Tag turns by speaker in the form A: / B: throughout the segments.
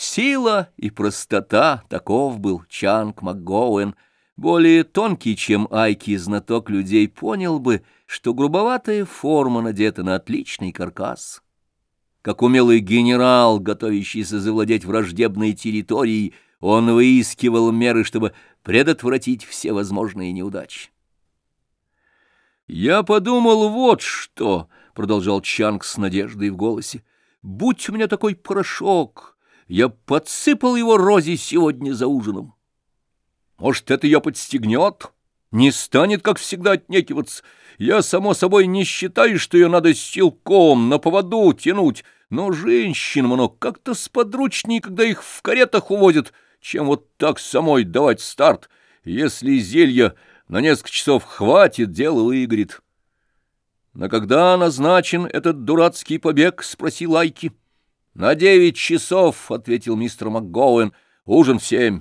A: Сила и простота — таков был Чанг МакГоуэн. Более тонкий, чем Айки, знаток людей понял бы, что грубоватая форма надета на отличный каркас. Как умелый генерал, готовящийся завладеть враждебной территорией, он выискивал меры, чтобы предотвратить все возможные неудачи. «Я подумал вот что», — продолжал Чанг с надеждой в голосе, — «будь у меня такой порошок, я подсыпал его Розе сегодня за ужином. Может, это ее подстегнет, не станет, как всегда, отнекиваться. Я, само собой, не считаю, что ее надо силком на поводу тянуть, но женщинам оно как-то сподручнее, когда их в каретах увозят, чем вот так самой давать старт. Если зелья на несколько часов хватит, дело выиграет. — На когда назначен этот дурацкий побег? — спросил Айки. — «На девять часов», — ответил мистер МакГоуэн, — «ужин в семь.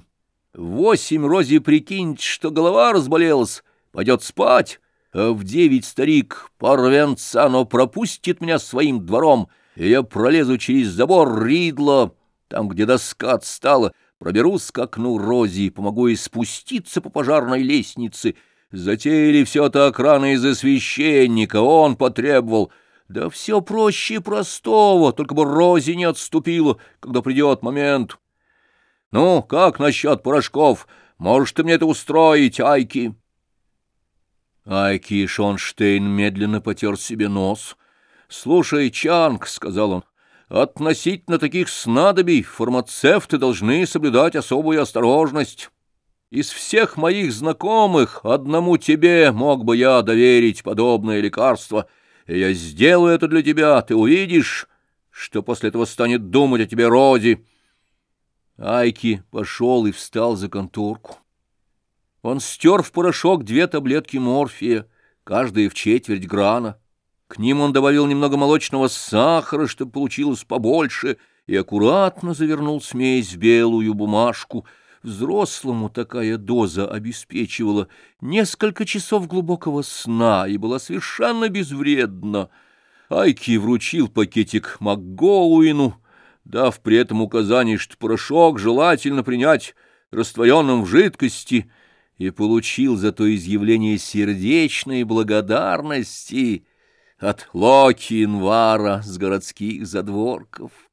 A: Восемь Рози прикинет, что голова разболелась, пойдет спать, а в девять старик порвенца, но пропустит меня своим двором, и я пролезу через забор Ридла, там, где доска отстала, проберусь к окну Рози помогу ей спуститься по пожарной лестнице. Затеяли все это охрана из-за священника, он потребовал — да все проще простого, только бы Рози не отступила, когда придет момент. Ну, как насчет порошков? Можешь ты мне это устроить, Айки? Айки Шонштейн медленно потер себе нос. «Слушай, Чанг», — сказал он, — «относительно таких снадобий фармацевты должны соблюдать особую осторожность». Из всех моих знакомых одному тебе мог бы я доверить подобное лекарство — я сделаю это для тебя, ты увидишь, что после этого станет думать о тебе Рози. Айки пошел и встал за конторку. Он стер в порошок две таблетки морфия, каждая в четверть грана. К ним он добавил немного молочного сахара, чтобы получилось побольше, и аккуратно завернул смесь в белую бумажку — Взрослому такая доза обеспечивала несколько часов глубокого сна и была совершенно безвредна. Айки вручил пакетик МакГоуину, дав при этом указание, что порошок желательно принять растворенным в жидкости, и получил за то изъявление сердечной благодарности от Локи Инвара с городских задворков.